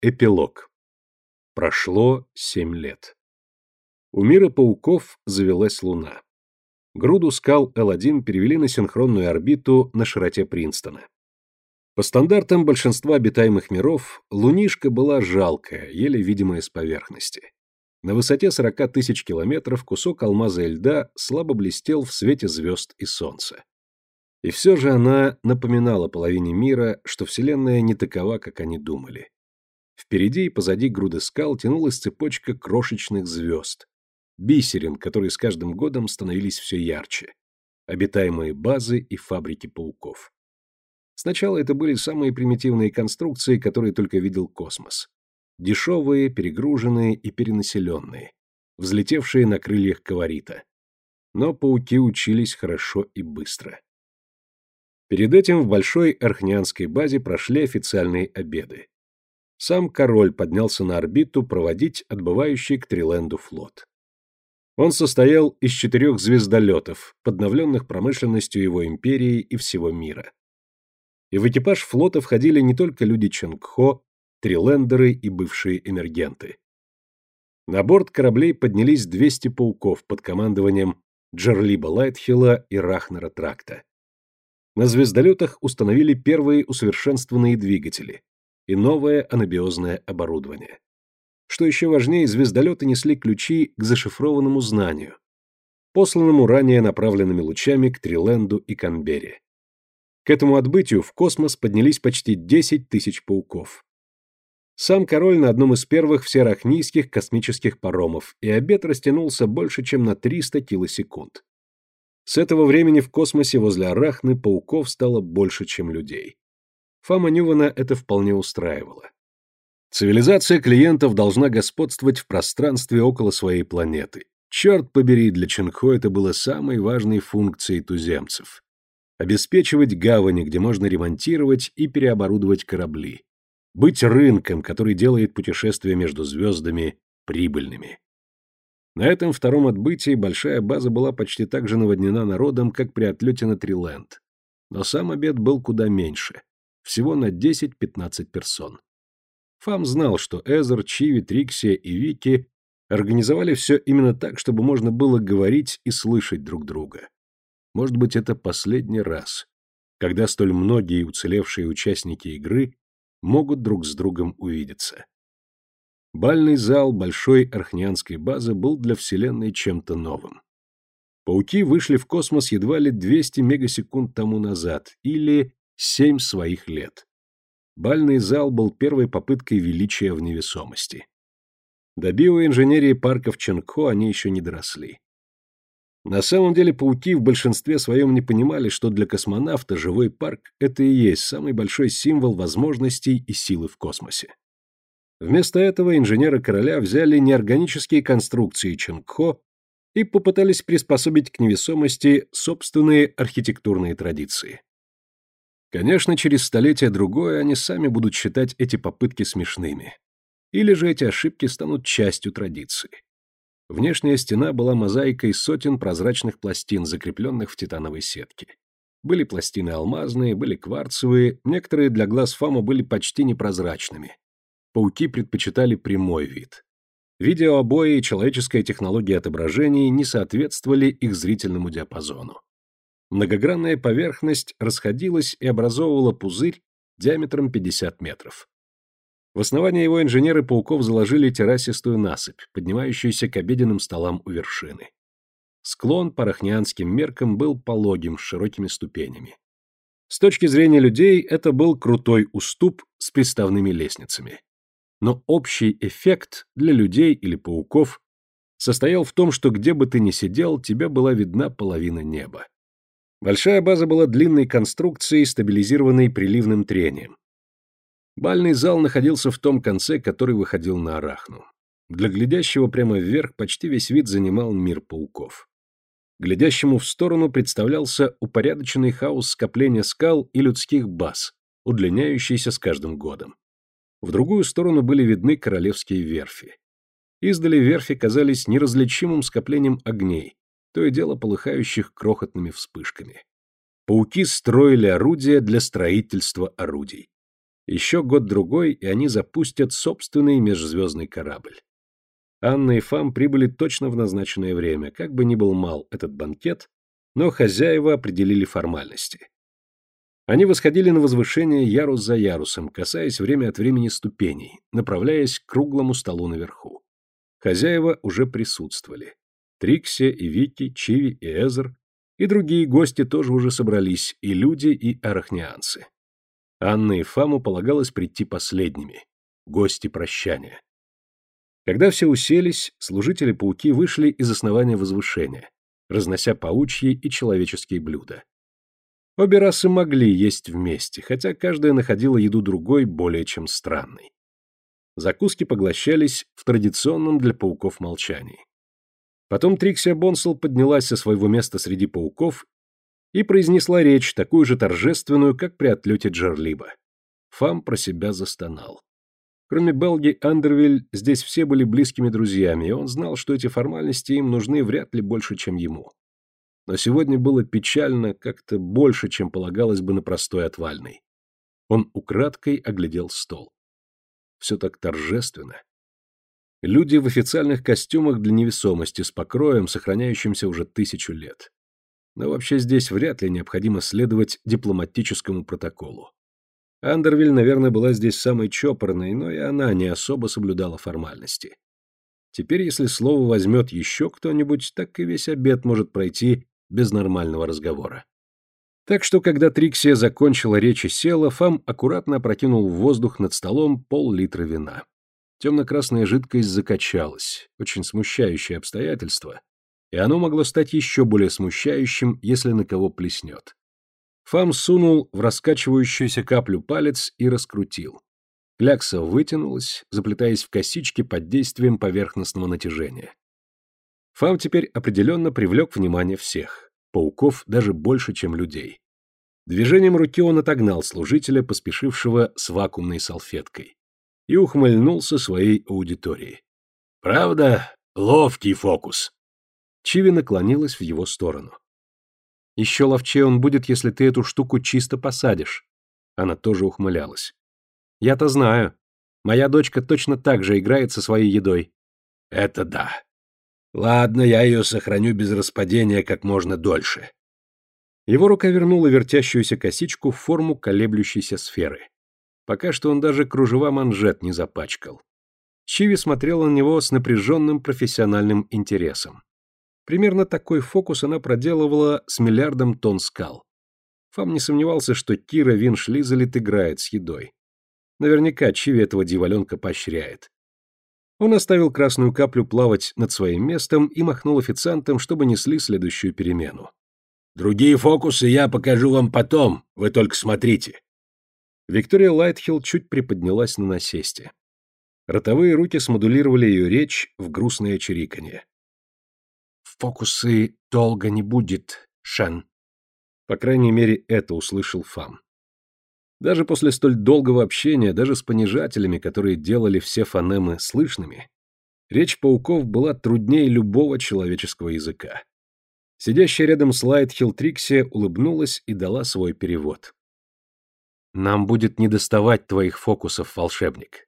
Эпилог. Прошло семь лет. У мира пауков завелась Луна. Груду скал L1 перевели на синхронную орбиту на широте Принстона. По стандартам большинства обитаемых миров, лунишка была жалкая, еле видимая с поверхности. На высоте 40 тысяч километров кусок алмаза и льда слабо блестел в свете звезд и солнца. И все же она напоминала половине мира, что Вселенная не такова, как они думали. Впереди и позади груды скал тянулась цепочка крошечных звезд. Бисерин, которые с каждым годом становились все ярче. Обитаемые базы и фабрики пауков. Сначала это были самые примитивные конструкции, которые только видел космос. Дешевые, перегруженные и перенаселенные, взлетевшие на крыльях каварита. Но пауки учились хорошо и быстро. Перед этим в большой архнианской базе прошли официальные обеды. Сам король поднялся на орбиту проводить отбывающий к Триленду флот. Он состоял из четырех звездолетов, подновленных промышленностью его империи и всего мира. И в экипаж флота входили не только люди Ченгхо, трилендеры и бывшие эмергенты. На борт кораблей поднялись 200 пауков под командованием Джерлиба Лайтхилла и Рахнера Тракта. На звездолетах установили первые усовершенствованные двигатели и новое анабиозное оборудование. Что еще важнее, звездолеты несли ключи к зашифрованному знанию, посланному ранее направленными лучами к Триленду и Канберре. К этому отбытию в космос поднялись почти 10 тысяч пауков. Сам король на одном из первых всерахнийских космических паромов, и обед растянулся больше, чем на 300 килосекунд. С этого времени в космосе возле Арахны пауков стало больше, чем людей. Фама Нювана это вполне устраивало. Цивилизация клиентов должна господствовать в пространстве около своей планеты. Черт побери, для Ченхо это было самой важной функцией туземцев. Обеспечивать гавани, где можно ремонтировать и переоборудовать корабли. Быть рынком, который делает путешествия между звездами прибыльными. На этом втором отбытии большая база была почти так же наводнена народом, как при отлете на Триленд. Но сам обед был куда меньше. Всего на 10-15 персон. Фам знал, что Эзер, Чиви, Триксия и Вики организовали все именно так, чтобы можно было говорить и слышать друг друга. Может быть, это последний раз, когда столь многие уцелевшие участники игры могут друг с другом увидеться. Бальный зал большой архнианской базы был для Вселенной чем-то новым. Пауки вышли в космос едва ли 200 мегасекунд тому назад, или 7 своих лет. Бальный зал был первой попыткой величия в невесомости. До биоинженерии парков Ченко они еще не доросли. На самом деле пауки в большинстве своем не понимали, что для космонавта живой парк – это и есть самый большой символ возможностей и силы в космосе. Вместо этого инженеры короля взяли неорганические конструкции Ченгхо и попытались приспособить к невесомости собственные архитектурные традиции. Конечно, через столетие-другое они сами будут считать эти попытки смешными. Или же эти ошибки станут частью традиции. Внешняя стена была мозаикой сотен прозрачных пластин, закрепленных в титановой сетке. Были пластины алмазные, были кварцевые, некоторые для глаз Фама были почти непрозрачными. Пауки предпочитали прямой вид. Видеообои и человеческая технология отображений не соответствовали их зрительному диапазону. Многогранная поверхность расходилась и образовывала пузырь диаметром 50 метров. В основании его инженеры пауков заложили террасистую насыпь, поднимающуюся к обеденным столам у вершины. Склон по рахнианским меркам был пологим с широкими ступенями. С точки зрения людей это был крутой уступ с приставными лестницами. Но общий эффект для людей или пауков состоял в том, что где бы ты ни сидел, тебе была видна половина неба. Большая база была длинной конструкцией, стабилизированной приливным трением. Бальный зал находился в том конце, который выходил на Арахну. Для глядящего прямо вверх почти весь вид занимал мир пауков. Глядящему в сторону представлялся упорядоченный хаос скопления скал и людских баз, удлиняющийся с каждым годом. В другую сторону были видны королевские верфи. Издали верфи казались неразличимым скоплением огней, то и дело полыхающих крохотными вспышками. Пауки строили орудия для строительства орудий. Еще год-другой, и они запустят собственный межзвездный корабль. Анна и Фам прибыли точно в назначенное время, как бы ни был мал этот банкет, но хозяева определили формальности. Они восходили на возвышение ярус за ярусом, касаясь время от времени ступеней, направляясь к круглому столу наверху. Хозяева уже присутствовали. Трикси и Вики, Чиви и Эзер, и другие гости тоже уже собрались, и люди, и арахнианцы. Анна и Фаму полагалось прийти последними, гости прощания. Когда все уселись, служители-пауки вышли из основания возвышения, разнося паучьи и человеческие блюда. Обе расы могли есть вместе, хотя каждая находила еду другой более чем странной. Закуски поглощались в традиционном для пауков молчании. Потом Триксия Бонсел поднялась со своего места среди пауков и произнесла речь, такую же торжественную, как при отлете Джерлиба. Фам про себя застонал. Кроме Белги Андервиль, здесь все были близкими друзьями, и он знал, что эти формальности им нужны вряд ли больше, чем ему. Но сегодня было печально как-то больше, чем полагалось бы на простой отвальный. Он украдкой оглядел стол. Все так торжественно. Люди в официальных костюмах для невесомости с покроем, сохраняющимся уже тысячу лет. Но вообще здесь вряд ли необходимо следовать дипломатическому протоколу. Андервиль, наверное, была здесь самой чопорной, но и она не особо соблюдала формальности. Теперь, если слово возьмет еще кто-нибудь, так и весь обед может пройти без нормального разговора. Так что, когда Триксия закончила речь и села, Фам аккуратно опрокинул в воздух над столом пол-литра вина. Темно-красная жидкость закачалась, очень смущающее обстоятельство, и оно могло стать еще более смущающим, если на кого плеснет. Фам сунул в раскачивающуюся каплю палец и раскрутил. Клякса вытянулась, заплетаясь в косички под действием поверхностного натяжения. Фам теперь определенно привлек внимание всех, пауков даже больше, чем людей. Движением руки он отогнал служителя, поспешившего с вакуумной салфеткой, и ухмыльнулся своей аудитории. «Правда, ловкий фокус!» Чиви наклонилась в его сторону. «Еще ловчее он будет, если ты эту штуку чисто посадишь». Она тоже ухмылялась. «Я-то знаю. Моя дочка точно так же играет со своей едой». «Это да. Ладно, я ее сохраню без распадения как можно дольше». Его рука вернула вертящуюся косичку в форму колеблющейся сферы. Пока что он даже кружева манжет не запачкал. Чиви смотрела на него с напряженным профессиональным интересом. Примерно такой фокус она проделывала с миллиардом тонн скал. Фам не сомневался, что Кира Виншлизелит играет с едой. Наверняка Чиви этого дьяволенка поощряет. Он оставил красную каплю плавать над своим местом и махнул официантам, чтобы несли следующую перемену. «Другие фокусы я покажу вам потом, вы только смотрите». Виктория Лайтхилл чуть приподнялась на насесте. Ротовые руки смодулировали ее речь в грустное чириканье фокусы долго не будет, Шен. По крайней мере, это услышал Фам. Даже после столь долгого общения, даже с понижателями, которые делали все фонемы слышными, речь пауков была труднее любого человеческого языка. Сидящая рядом с Лайтхилл Триксия улыбнулась и дала свой перевод. «Нам будет недоставать твоих фокусов, волшебник».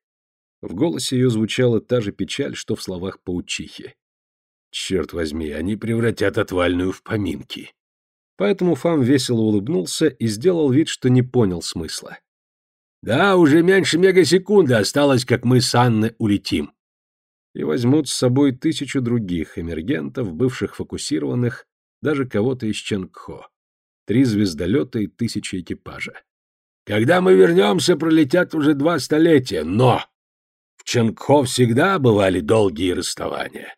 В голосе ее звучала та же печаль, что в словах паучихи. Черт возьми, они превратят отвальную в поминки. Поэтому Фам весело улыбнулся и сделал вид, что не понял смысла. Да, уже меньше мегасекунды осталось, как мы с Анной улетим. И возьмут с собой тысячу других эмергентов, бывших фокусированных, даже кого-то из Ченгхо. Три звездолета и тысячи экипажа. Когда мы вернемся, пролетят уже два столетия, но... В Ченгхо всегда бывали долгие расставания.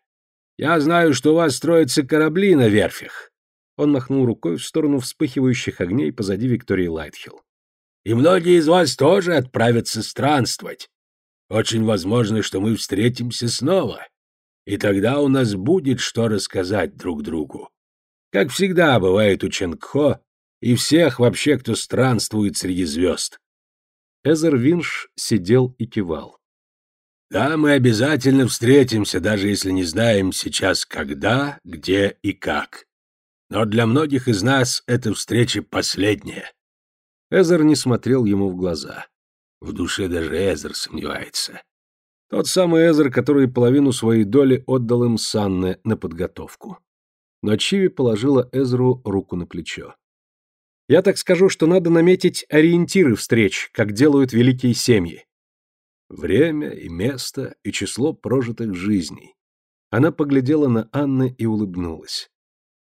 Я знаю, что у вас строятся корабли на верфях. Он махнул рукой в сторону вспыхивающих огней позади Виктории Лайтхилл. И многие из вас тоже отправятся странствовать. Очень возможно, что мы встретимся снова. И тогда у нас будет что рассказать друг другу. Как всегда бывает у Ченгхо и всех вообще, кто странствует среди звезд. Эзер Винш сидел и кивал. Да, мы обязательно встретимся, даже если не знаем сейчас когда, где и как. Но для многих из нас эта встреча последняя. Эзер не смотрел ему в глаза. В душе даже Эзер сомневается. Тот самый Эзер, который половину своей доли отдал им Санне на подготовку. Но Чиви положила Эзру руку на плечо. Я так скажу, что надо наметить ориентиры встреч, как делают великие семьи. Время и место и число прожитых жизней. Она поглядела на Анны и улыбнулась.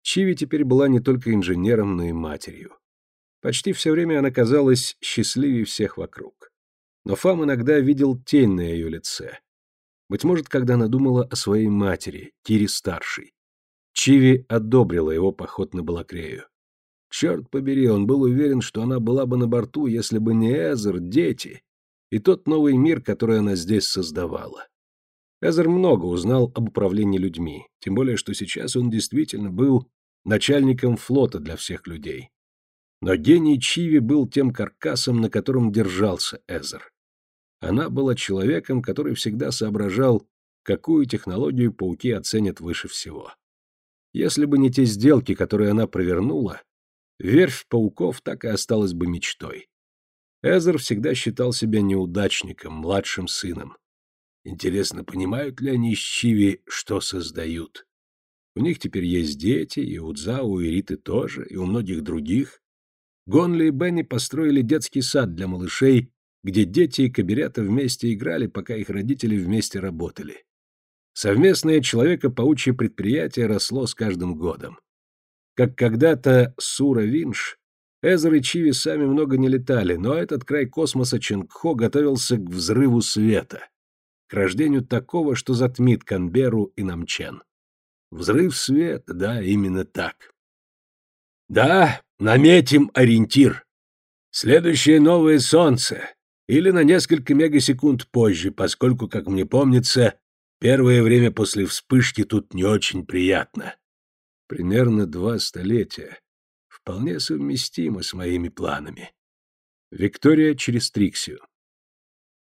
Чиви теперь была не только инженером, но и матерью. Почти все время она казалась счастливее всех вокруг. Но Фам иногда видел тень на ее лице. Быть может, когда она думала о своей матери, Кире-старшей. Чиви одобрила его поход на Балакрею. Черт побери, он был уверен, что она была бы на борту, если бы не Эзер, дети и тот новый мир, который она здесь создавала. Эзер много узнал об управлении людьми, тем более, что сейчас он действительно был начальником флота для всех людей. Но гений Чиви был тем каркасом, на котором держался Эзер. Она была человеком, который всегда соображал, какую технологию пауки оценят выше всего. Если бы не те сделки, которые она провернула, верфь пауков так и осталась бы мечтой. Эзер всегда считал себя неудачником, младшим сыном. Интересно, понимают ли они с Чиви, что создают? У них теперь есть дети, и у Дзао, и Риты тоже, и у многих других. Гонли и Бенни построили детский сад для малышей, где дети и каберята вместе играли, пока их родители вместе работали. Совместное человека-паучье предприятие росло с каждым годом. Как когда-то Сура Винш, Эзер и Чиви сами много не летали, но этот край космоса Ченгхо готовился к взрыву света, к рождению такого, что затмит Канберу и Намчен. Взрыв света, да, именно так. Да, наметим ориентир. Следующее новое солнце. Или на несколько мегасекунд позже, поскольку, как мне помнится, первое время после вспышки тут не очень приятно. Примерно два столетия вполне совместимо с моими планами. Виктория через Триксию.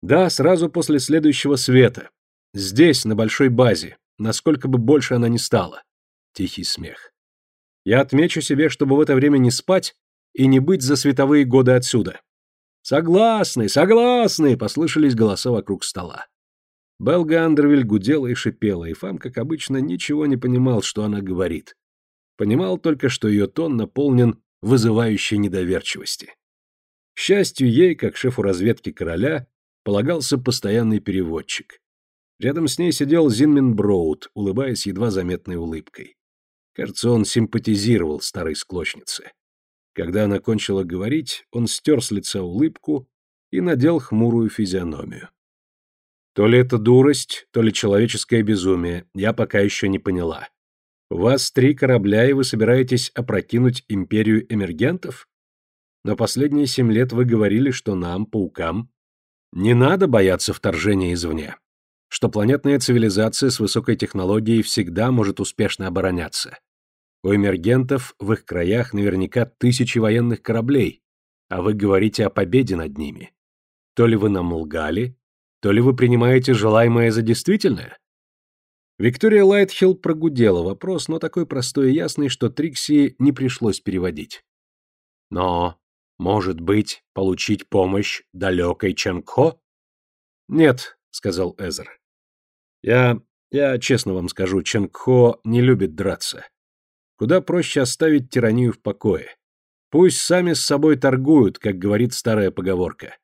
Да, сразу после следующего света. Здесь, на большой базе, насколько бы больше она ни стала. Тихий смех. Я отмечу себе, чтобы в это время не спать и не быть за световые годы отсюда. Согласны, согласны, послышались голоса вокруг стола. Белга Андервиль гудела и шипела, и Фам, как обычно, ничего не понимал, что она говорит. Понимал только, что ее тон наполнен вызывающей недоверчивости. К счастью, ей, как шефу разведки короля, полагался постоянный переводчик. Рядом с ней сидел Зинмин Броуд, улыбаясь едва заметной улыбкой. Кажется, он симпатизировал старой склочнице. Когда она кончила говорить, он стер с лица улыбку и надел хмурую физиономию. То ли это дурость, то ли человеческое безумие, я пока еще не поняла. Вас три корабля, и вы собираетесь опрокинуть империю эмергентов? Но последние семь лет вы говорили, что нам, паукам, не надо бояться вторжения извне, что планетная цивилизация с высокой технологией всегда может успешно обороняться. У эмергентов в их краях наверняка тысячи военных кораблей, а вы говорите о победе над ними. То ли вы нам лгали, то ли вы принимаете желаемое за действительное? Виктория Лайтхилл прогудела вопрос, но такой простой и ясный, что Трикси не пришлось переводить. Но, может быть, получить помощь далекой Чангхо? Нет, сказал Эзер. Я, я честно вам скажу, Чангхо не любит драться. Куда проще оставить тиранию в покое. Пусть сами с собой торгуют, как говорит старая поговорка.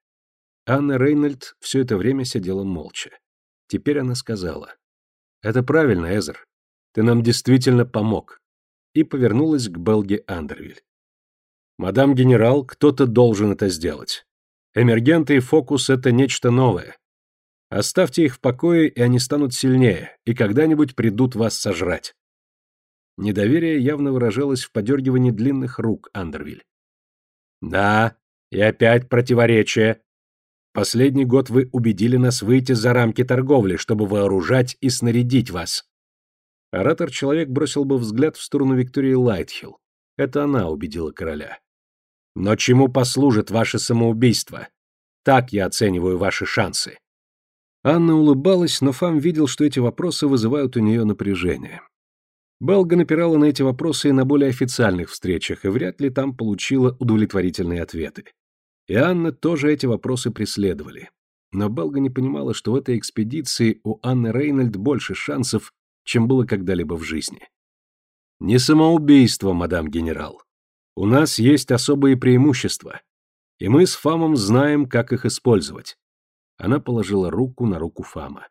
Анна Рейнольд все это время сидела молча. Теперь она сказала. Это правильно, Эзер. Ты нам действительно помог. И повернулась к Белге Андервиль. Мадам генерал, кто-то должен это сделать. Эмергенты и фокус — это нечто новое. Оставьте их в покое, и они станут сильнее, и когда-нибудь придут вас сожрать. Недоверие явно выражалось в подергивании длинных рук Андервиль. Да, и опять противоречие. Последний год вы убедили нас выйти за рамки торговли, чтобы вооружать и снарядить вас. Оратор-человек бросил бы взгляд в сторону Виктории Лайтхилл. Это она убедила короля. Но чему послужит ваше самоубийство? Так я оцениваю ваши шансы. Анна улыбалась, но Фам видел, что эти вопросы вызывают у нее напряжение. Белга напирала на эти вопросы и на более официальных встречах, и вряд ли там получила удовлетворительные ответы. И Анна тоже эти вопросы преследовали. Но Белга не понимала, что в этой экспедиции у Анны Рейнольд больше шансов, чем было когда-либо в жизни. Не самоубийство, мадам генерал. У нас есть особые преимущества, и мы с Фамом знаем, как их использовать. Она положила руку на руку Фама.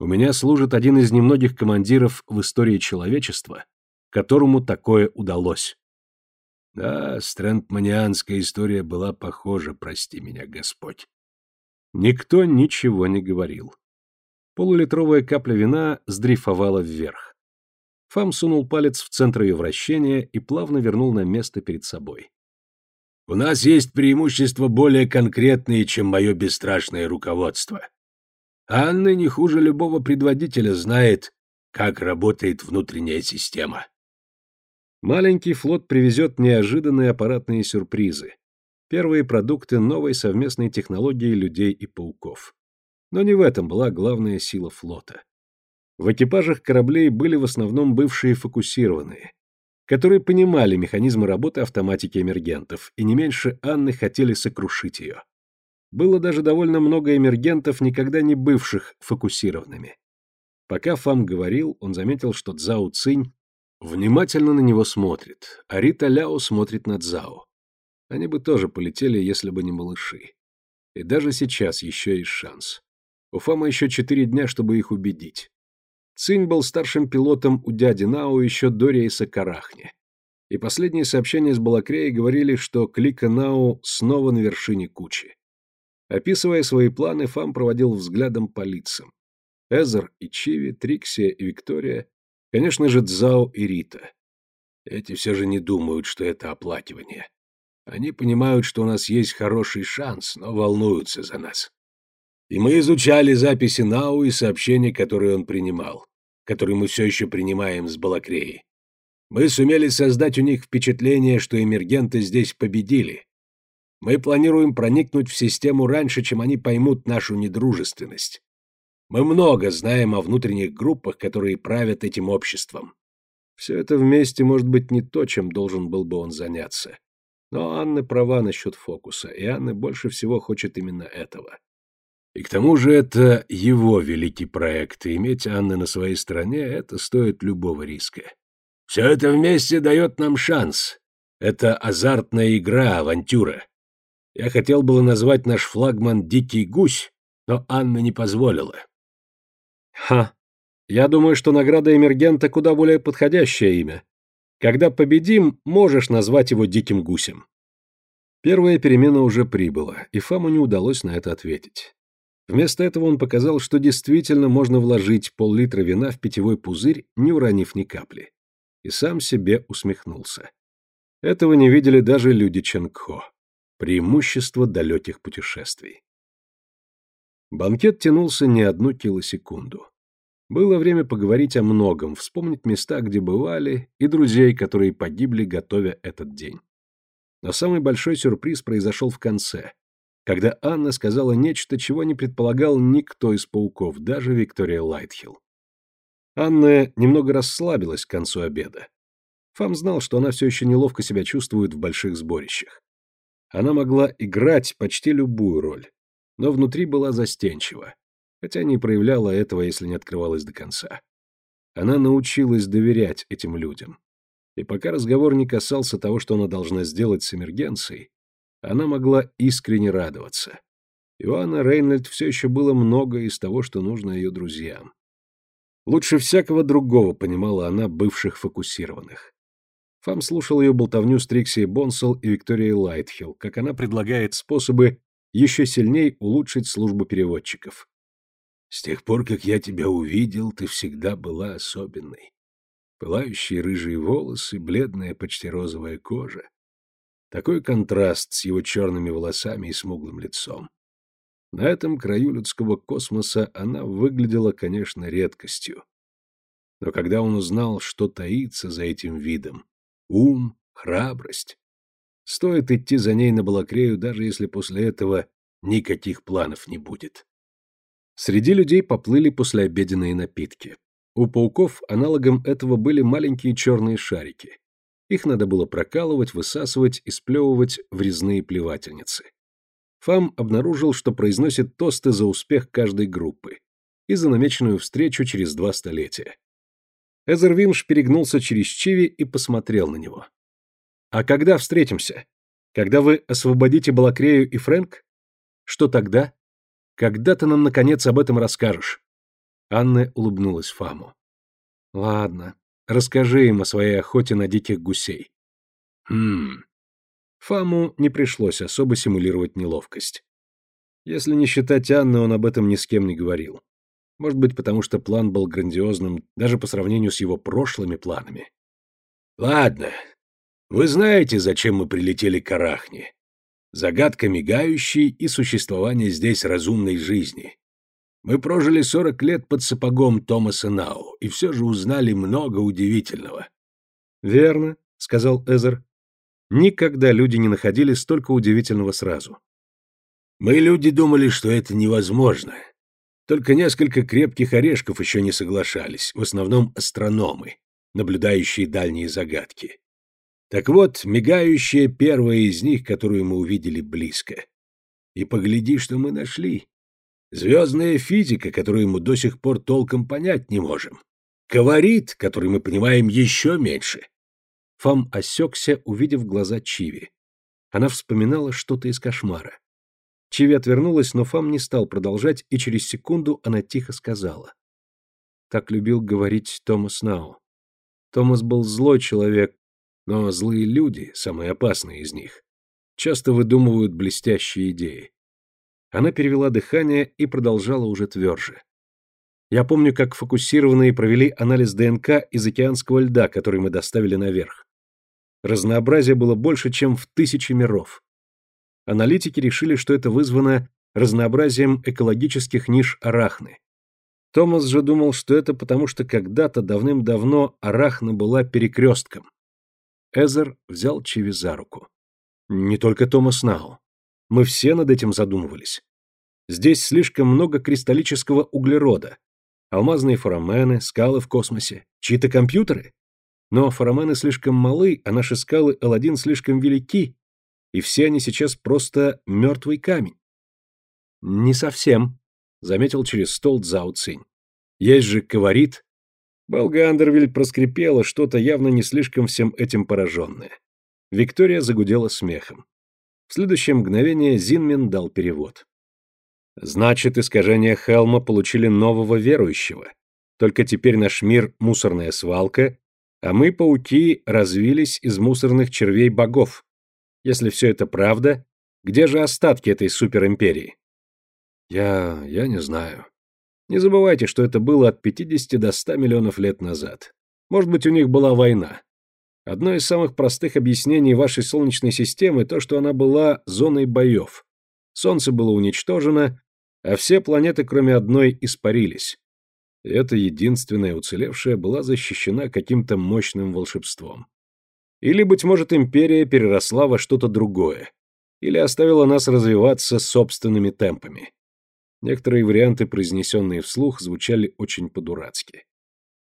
У меня служит один из немногих командиров в истории человечества, которому такое удалось. Да, стрэндманианская история была похожа, прости меня, Господь. Никто ничего не говорил. Полулитровая капля вина сдрейфовала вверх. Фам сунул палец в центр ее вращения и плавно вернул на место перед собой. «У нас есть преимущества более конкретные, чем мое бесстрашное руководство. Анна не хуже любого предводителя знает, как работает внутренняя система. Маленький флот привезет неожиданные аппаратные сюрпризы. Первые продукты новой совместной технологии людей и пауков. Но не в этом была главная сила флота. В экипажах кораблей были в основном бывшие фокусированные, которые понимали механизмы работы автоматики эмергентов, и не меньше Анны хотели сокрушить ее. Было даже довольно много эмергентов, никогда не бывших фокусированными. Пока Фам говорил, он заметил, что Цзао Цинь Внимательно на него смотрит, а Рита Ляо смотрит на Цзао. Они бы тоже полетели, если бы не малыши. И даже сейчас еще есть шанс. У Фама еще четыре дня, чтобы их убедить. Цинь был старшим пилотом у дяди Нао еще до рейса Карахни. И последние сообщения с Балакреей говорили, что Клика Нао снова на вершине кучи. Описывая свои планы, Фам проводил взглядом по лицам. Эзер и Чиви, Триксия и Виктория Конечно же, Цзао и Рита. Эти все же не думают, что это оплакивание. Они понимают, что у нас есть хороший шанс, но волнуются за нас. И мы изучали записи Нау и сообщения, которые он принимал, которые мы все еще принимаем с Балакреи. Мы сумели создать у них впечатление, что эмергенты здесь победили. Мы планируем проникнуть в систему раньше, чем они поймут нашу недружественность. Мы много знаем о внутренних группах, которые правят этим обществом. Все это вместе может быть не то, чем должен был бы он заняться. Но Анна права насчет фокуса, и Анна больше всего хочет именно этого. И к тому же это его великий проект, и иметь Анны на своей стороне — это стоит любого риска. Все это вместе дает нам шанс. Это азартная игра, авантюра. Я хотел было назвать наш флагман «Дикий гусь», но Анна не позволила. Ха. Я думаю, что награда эмергента куда более подходящее имя. Когда победим, можешь назвать его диким гусем. Первая перемена уже прибыла, и Фаму не удалось на это ответить. Вместо этого он показал, что действительно можно вложить пол-литра вина в питьевой пузырь, не уронив ни капли. И сам себе усмехнулся. Этого не видели даже люди Ченгхо. Преимущество далеких путешествий. Банкет тянулся не одну килосекунду. Было время поговорить о многом, вспомнить места, где бывали, и друзей, которые погибли, готовя этот день. Но самый большой сюрприз произошел в конце, когда Анна сказала нечто, чего не предполагал никто из пауков, даже Виктория Лайтхилл. Анна немного расслабилась к концу обеда. Фам знал, что она все еще неловко себя чувствует в больших сборищах. Она могла играть почти любую роль но внутри была застенчива, хотя не проявляла этого, если не открывалась до конца. Она научилась доверять этим людям. И пока разговор не касался того, что она должна сделать с эмергенцией, она могла искренне радоваться. Иоанна Рейнольд все еще было много из того, что нужно ее друзьям. Лучше всякого другого понимала она бывших фокусированных. Фам слушал ее болтовню с Трикси Бонсел и Викторией Лайтхилл, как она предлагает способы еще сильней улучшить службу переводчиков. С тех пор, как я тебя увидел, ты всегда была особенной. Пылающие рыжие волосы, бледная, почти розовая кожа. Такой контраст с его черными волосами и смуглым лицом. На этом краю людского космоса она выглядела, конечно, редкостью. Но когда он узнал, что таится за этим видом — ум, храбрость, Стоит идти за ней на Балакрею, даже если после этого никаких планов не будет. Среди людей поплыли послеобеденные напитки. У пауков аналогом этого были маленькие черные шарики. Их надо было прокалывать, высасывать и сплевывать в резные плевательницы. Фам обнаружил, что произносит тосты за успех каждой группы и за намеченную встречу через два столетия. Эзервинш перегнулся через Чиви и посмотрел на него. «А когда встретимся? Когда вы освободите Балакрею и Фрэнк? Что тогда? Когда ты нам, наконец, об этом расскажешь?» Анна улыбнулась Фаму. «Ладно, расскажи им о своей охоте на диких гусей». «Хм...» Фаму не пришлось особо симулировать неловкость. Если не считать Анны, он об этом ни с кем не говорил. Может быть, потому что план был грандиозным даже по сравнению с его прошлыми планами. «Ладно. Вы знаете, зачем мы прилетели к Арахне? Загадка мигающей и существование здесь разумной жизни. Мы прожили сорок лет под сапогом Томаса Нау, и все же узнали много удивительного». «Верно», — сказал Эзер. «Никогда люди не находили столько удивительного сразу». «Мы, люди, думали, что это невозможно. Только несколько крепких орешков еще не соглашались, в основном астрономы, наблюдающие дальние загадки. Так вот, мигающая первая из них, которую мы увидели близко. И погляди, что мы нашли. Звездная физика, которую мы до сих пор толком понять не можем. Коварит, который мы понимаем еще меньше. Фам осекся, увидев глаза Чиви. Она вспоминала что-то из кошмара. Чиви отвернулась, но Фам не стал продолжать, и через секунду она тихо сказала. Так любил говорить Томас Нау. Томас был злой человек, но злые люди, самые опасные из них, часто выдумывают блестящие идеи. Она перевела дыхание и продолжала уже тверже. Я помню, как фокусированные провели анализ ДНК из океанского льда, который мы доставили наверх. Разнообразие было больше, чем в тысячи миров. Аналитики решили, что это вызвано разнообразием экологических ниш арахны. Томас же думал, что это потому, что когда-то давным-давно арахна была перекрестком. Эзер взял Чиви за руку. Не только Томас Нау. Мы все над этим задумывались. Здесь слишком много кристаллического углерода. Алмазные форамены, скалы в космосе, чьи-то компьютеры. Но форамены слишком малы, а наши скалы L1 слишком велики, и все они сейчас просто мертвый камень. Не совсем, заметил через стол Цзао Цинь. Есть же коварит. Белга Андервиль проскрипела что-то явно не слишком всем этим пораженное. Виктория загудела смехом. В следующее мгновение Зинмин дал перевод. Значит, искажения Хелма получили нового верующего. Только теперь наш мир — мусорная свалка, а мы, пауки, развились из мусорных червей богов. Если все это правда, где же остатки этой суперимперии? Я... я не знаю. Не забывайте, что это было от 50 до 100 миллионов лет назад. Может быть, у них была война. Одно из самых простых объяснений вашей Солнечной системы то, что она была зоной боев. Солнце было уничтожено, а все планеты, кроме одной, испарились. И эта единственная уцелевшая была защищена каким-то мощным волшебством. Или, быть может, империя переросла во что-то другое. Или оставила нас развиваться собственными темпами. Некоторые варианты, произнесенные вслух, звучали очень по-дурацки.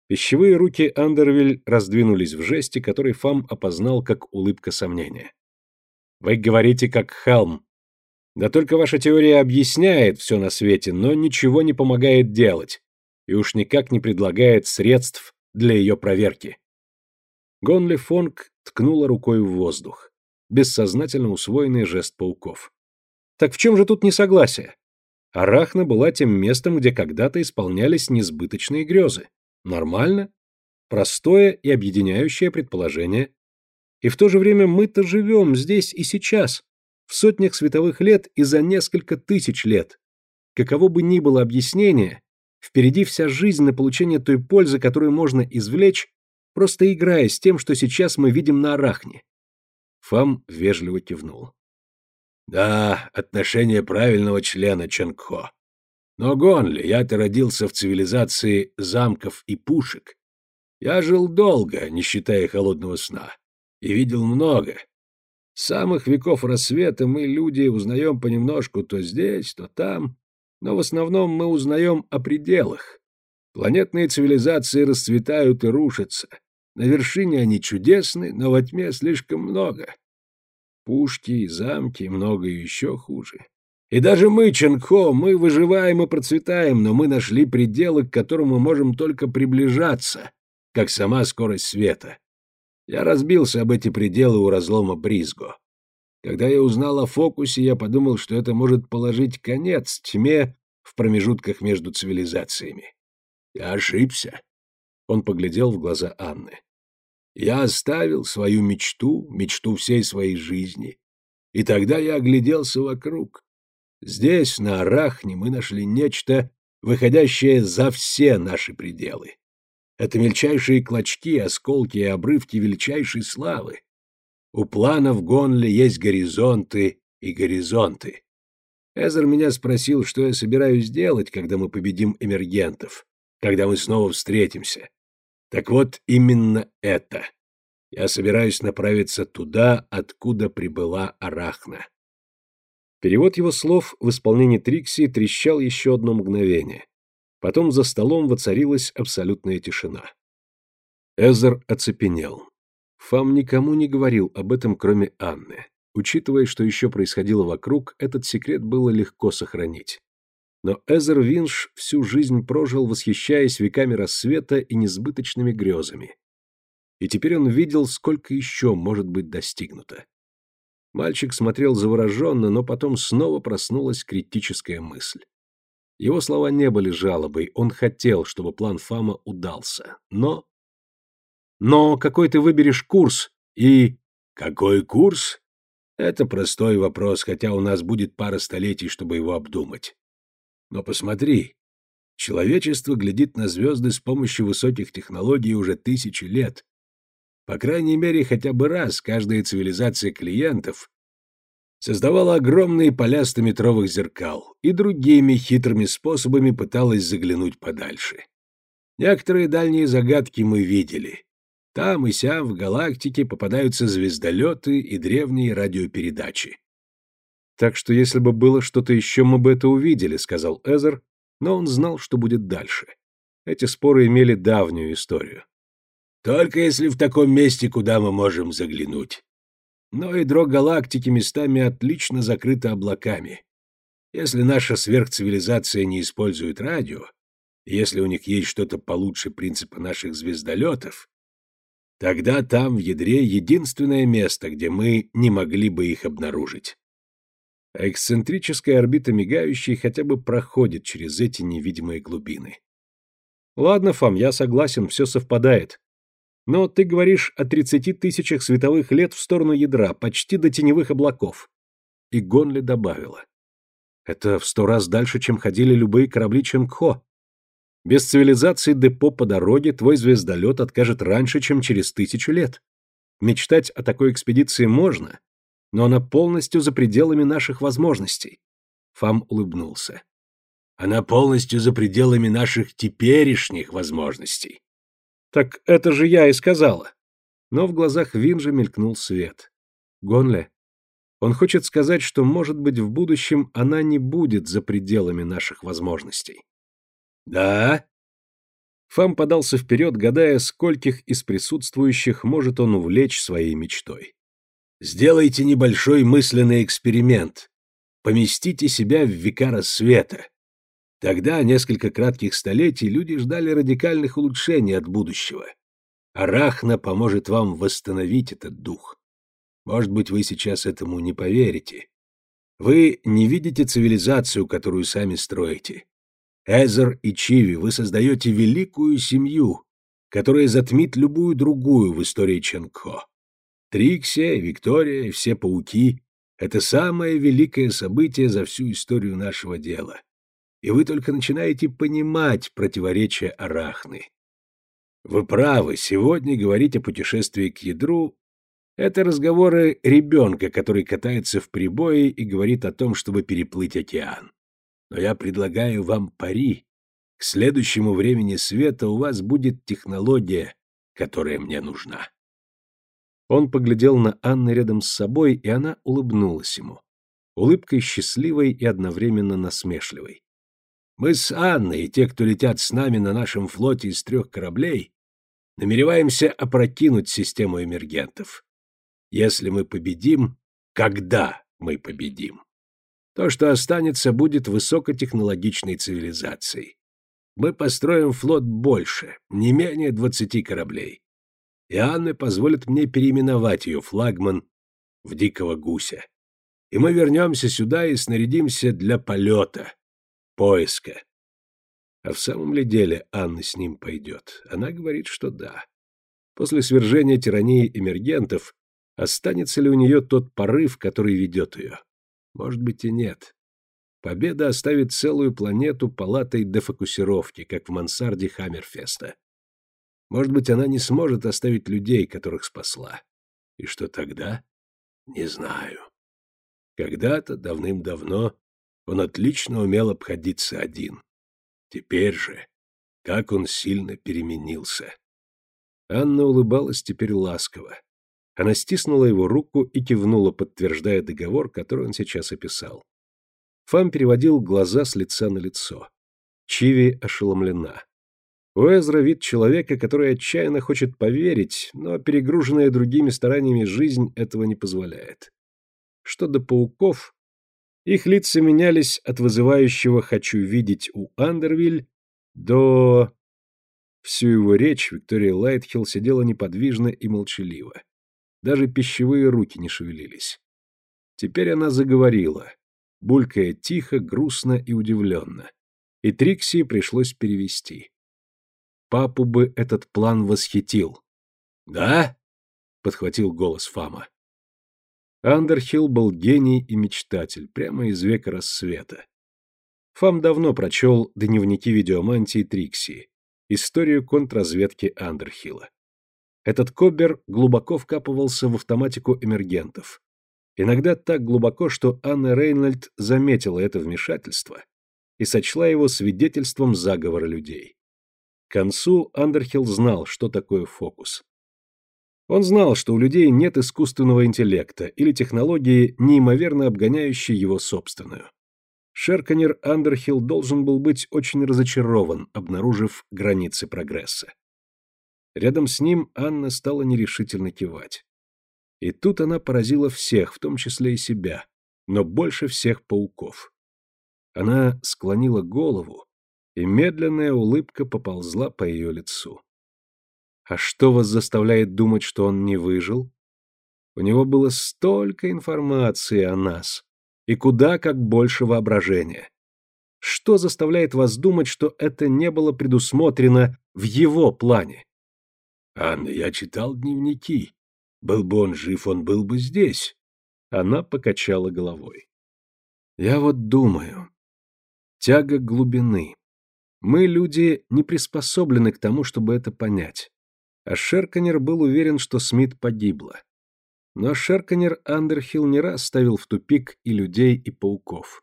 Пищевые руки Андервиль раздвинулись в жесте, который Фам опознал как улыбка сомнения. «Вы говорите как Хелм. Да только ваша теория объясняет все на свете, но ничего не помогает делать, и уж никак не предлагает средств для ее проверки». Гонли Фонг ткнула рукой в воздух. Бессознательно усвоенный жест пауков. Так в чем же тут несогласие? Арахна была тем местом, где когда-то исполнялись несбыточные грезы. Нормально? Простое и объединяющее предположение. И в то же время мы-то живем здесь и сейчас, в сотнях световых лет и за несколько тысяч лет. Каково бы ни было объяснение, впереди вся жизнь на получение той пользы, которую можно извлечь, просто играя с тем, что сейчас мы видим на Арахне. Фам вежливо кивнул. Да, отношение правильного члена Ченгхо. Но, Гонли, я-то родился в цивилизации замков и пушек. Я жил долго, не считая холодного сна, и видел много. С самых веков рассвета мы, люди, узнаем понемножку то здесь, то там, но в основном мы узнаем о пределах. Планетные цивилизации расцветают и рушатся. На вершине они чудесны, но во тьме слишком много. Пушки и замки, и многое еще хуже. И даже мы, Ченхо, мы выживаем и процветаем, но мы нашли пределы, к которым мы можем только приближаться, как сама скорость света. Я разбился об эти пределы у разлома Бризго. Когда я узнал о фокусе, я подумал, что это может положить конец тьме в промежутках между цивилизациями. Я ошибся. Он поглядел в глаза Анны. Я оставил свою мечту, мечту всей своей жизни. И тогда я огляделся вокруг. Здесь, на Арахне, мы нашли нечто, выходящее за все наши пределы. Это мельчайшие клочки, осколки и обрывки величайшей славы. У плана в Гонле есть горизонты и горизонты. Эзер меня спросил, что я собираюсь делать, когда мы победим эмергентов, когда мы снова встретимся. Так вот, именно это. Я собираюсь направиться туда, откуда прибыла Арахна. Перевод его слов в исполнении Трикси трещал еще одно мгновение. Потом за столом воцарилась абсолютная тишина. Эзер оцепенел. Фам никому не говорил об этом, кроме Анны. Учитывая, что еще происходило вокруг, этот секрет было легко сохранить. Но Эзер Винш всю жизнь прожил, восхищаясь веками рассвета и несбыточными грезами. И теперь он видел, сколько еще может быть достигнуто. Мальчик смотрел завороженно, но потом снова проснулась критическая мысль. Его слова не были жалобой, он хотел, чтобы план Фама удался. Но... Но какой ты выберешь курс и... Какой курс? Это простой вопрос, хотя у нас будет пара столетий, чтобы его обдумать. Но посмотри, человечество глядит на звезды с помощью высоких технологий уже тысячи лет, по крайней мере, хотя бы раз каждая цивилизация клиентов создавала огромные поля стометровых зеркал и другими хитрыми способами пыталась заглянуть подальше. Некоторые дальние загадки мы видели. Там и сям в галактике попадаются звездолеты и древние радиопередачи. «Так что если бы было что-то еще, мы бы это увидели», — сказал Эзер, но он знал, что будет дальше. Эти споры имели давнюю историю. Только если в таком месте, куда мы можем заглянуть. Но ядро галактики местами отлично закрыто облаками. Если наша сверхцивилизация не использует радио, если у них есть что-то получше принципа наших звездолетов, тогда там в ядре единственное место, где мы не могли бы их обнаружить. Эксцентрическая орбита мигающей хотя бы проходит через эти невидимые глубины. Ладно, Фам, я согласен, все совпадает. Но ты говоришь о 30 тысячах световых лет в сторону ядра, почти до теневых облаков. И Гонли добавила. Это в сто раз дальше, чем ходили любые корабли Ченгхо. Без цивилизации депо по дороге твой звездолет откажет раньше, чем через тысячу лет. Мечтать о такой экспедиции можно, но она полностью за пределами наших возможностей. Фам улыбнулся. Она полностью за пределами наших теперешних возможностей. Так это же я и сказала. Но в глазах Винжа мелькнул свет. Гонле, он хочет сказать, что, может быть, в будущем она не будет за пределами наших возможностей. Да? Фам подался вперед, гадая, скольких из присутствующих может он увлечь своей мечтой. Сделайте небольшой мысленный эксперимент. Поместите себя в века рассвета. Тогда, несколько кратких столетий, люди ждали радикальных улучшений от будущего. Арахна поможет вам восстановить этот дух. Может быть, вы сейчас этому не поверите. Вы не видите цивилизацию, которую сами строите. Эзер и Чиви, вы создаете великую семью, которая затмит любую другую в истории Ченко. Триксия, Виктория и все пауки — это самое великое событие за всю историю нашего дела и вы только начинаете понимать противоречия Арахны. Вы правы, сегодня говорить о путешествии к ядру — это разговоры ребенка, который катается в прибое и говорит о том, чтобы переплыть океан. Но я предлагаю вам пари. К следующему времени света у вас будет технология, которая мне нужна. Он поглядел на Анны рядом с собой, и она улыбнулась ему. Улыбкой счастливой и одновременно насмешливой. Мы с Анной и те, кто летят с нами на нашем флоте из трех кораблей, намереваемся опрокинуть систему эмергентов. Если мы победим, когда мы победим? То, что останется, будет высокотехнологичной цивилизацией. Мы построим флот больше, не менее двадцати кораблей. И Анна позволит мне переименовать ее флагман в Дикого Гуся. И мы вернемся сюда и снарядимся для полета, поиска. А в самом ли деле Анна с ним пойдет? Она говорит, что да. После свержения тирании эмергентов останется ли у нее тот порыв, который ведет ее? Может быть и нет. Победа оставит целую планету палатой дефокусировки, как в мансарде Хаммерфеста. Может быть, она не сможет оставить людей, которых спасла. И что тогда? Не знаю. Когда-то, давным-давно, он отлично умел обходиться один. Теперь же, как он сильно переменился. Анна улыбалась теперь ласково. Она стиснула его руку и кивнула, подтверждая договор, который он сейчас описал. Фам переводил глаза с лица на лицо. Чиви ошеломлена. У Эзра вид человека, который отчаянно хочет поверить, но перегруженная другими стараниями жизнь этого не позволяет. Что до пауков, их лица менялись от вызывающего «хочу видеть» у Андервиль до... Всю его речь Виктория Лайтхилл сидела неподвижно и молчаливо. Даже пищевые руки не шевелились. Теперь она заговорила, булькая тихо, грустно и удивленно. И Трикси пришлось перевести. Папу бы этот план восхитил. «Да?» — подхватил голос Фама. Андерхилл был гений и мечтатель, прямо из века рассвета. Фам давно прочел дневники видеомантии Трикси, историю контрразведки Андерхилла. Этот Коббер глубоко вкапывался в автоматику эмергентов, Иногда так глубоко, что Анна Рейнольд заметила это вмешательство и сочла его свидетельством заговора людей. К концу Андерхилл знал, что такое фокус. Он знал, что у людей нет искусственного интеллекта или технологии, неимоверно обгоняющей его собственную. Шерканер Андерхилл должен был быть очень разочарован, обнаружив границы прогресса. Рядом с ним Анна стала нерешительно кивать. И тут она поразила всех, в том числе и себя, но больше всех пауков. Она склонила голову, и медленная улыбка поползла по ее лицу. А что вас заставляет думать, что он не выжил? У него было столько информации о нас, и куда как больше воображения. Что заставляет вас думать, что это не было предусмотрено в его плане? Анна, я читал дневники. Был бы он жив, он был бы здесь. Она покачала головой. Я вот думаю. Тяга глубины. Мы, люди, не приспособлены к тому, чтобы это понять. А Шерканер был уверен, что Смит погибла. Но Шерканер Андерхилл не раз ставил в тупик и людей, и пауков.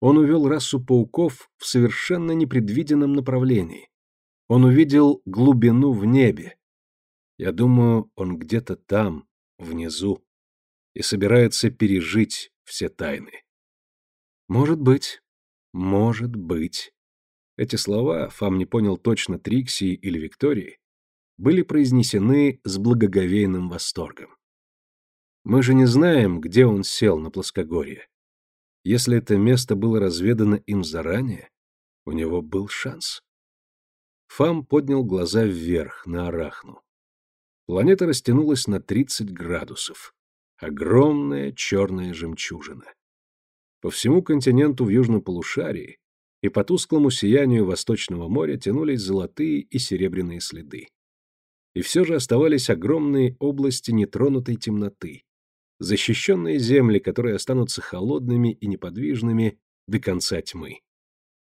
Он увел расу пауков в совершенно непредвиденном направлении. Он увидел глубину в небе, я думаю, он где-то там, внизу, и собирается пережить все тайны. Может быть, может быть. Эти слова, Фам не понял точно Трикси или Виктории, были произнесены с благоговейным восторгом. Мы же не знаем, где он сел на плоскогорье. Если это место было разведано им заранее, у него был шанс. Фам поднял глаза вверх, на Арахну. Планета растянулась на 30 градусов. Огромная черная жемчужина. По всему континенту в южном полушарии и по тусклому сиянию Восточного моря тянулись золотые и серебряные следы. И все же оставались огромные области нетронутой темноты, защищенные земли, которые останутся холодными и неподвижными до конца тьмы.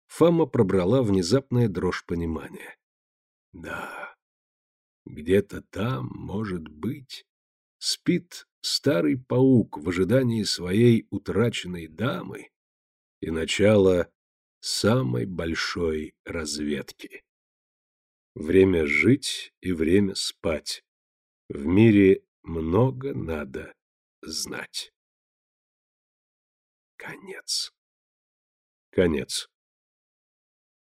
Фама пробрала внезапная дрожь понимания. Да, где-то там, может быть, спит старый паук в ожидании своей утраченной дамы и начала самой большой разведки. Время жить и время спать. В мире много надо знать. Конец. Конец.